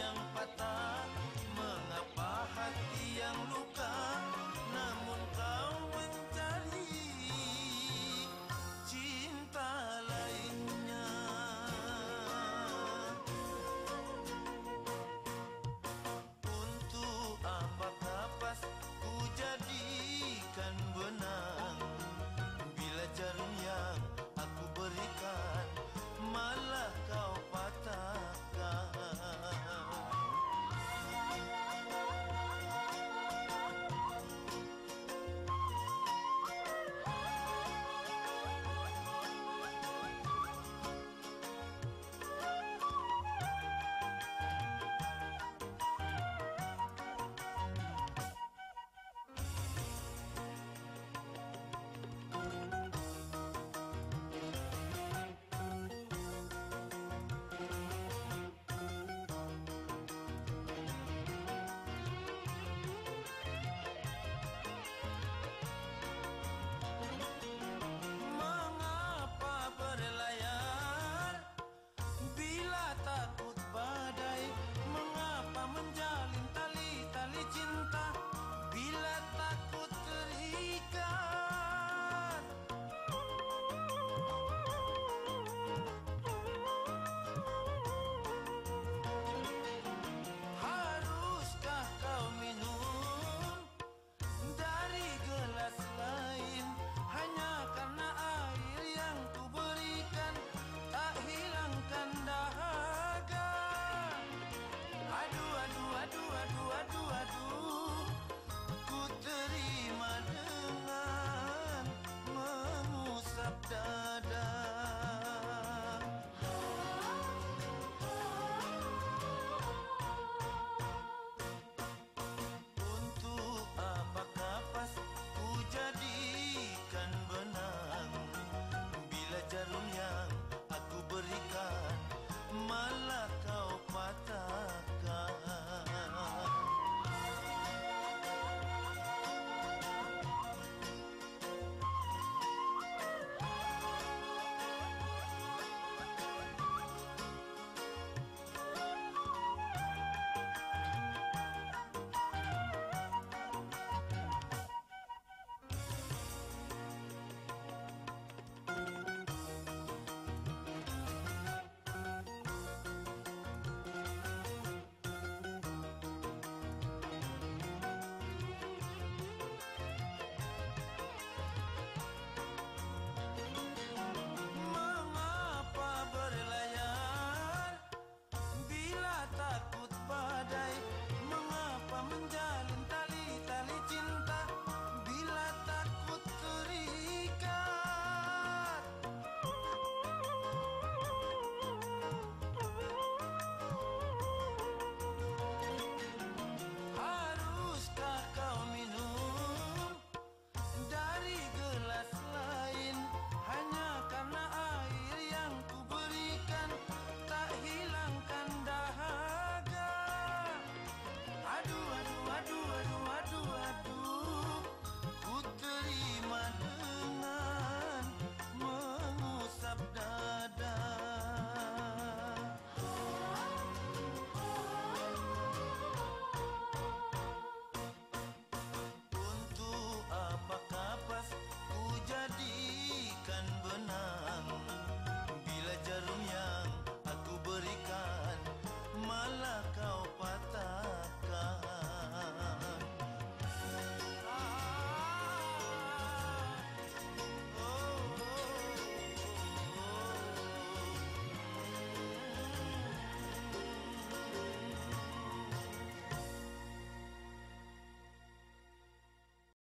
yang patah.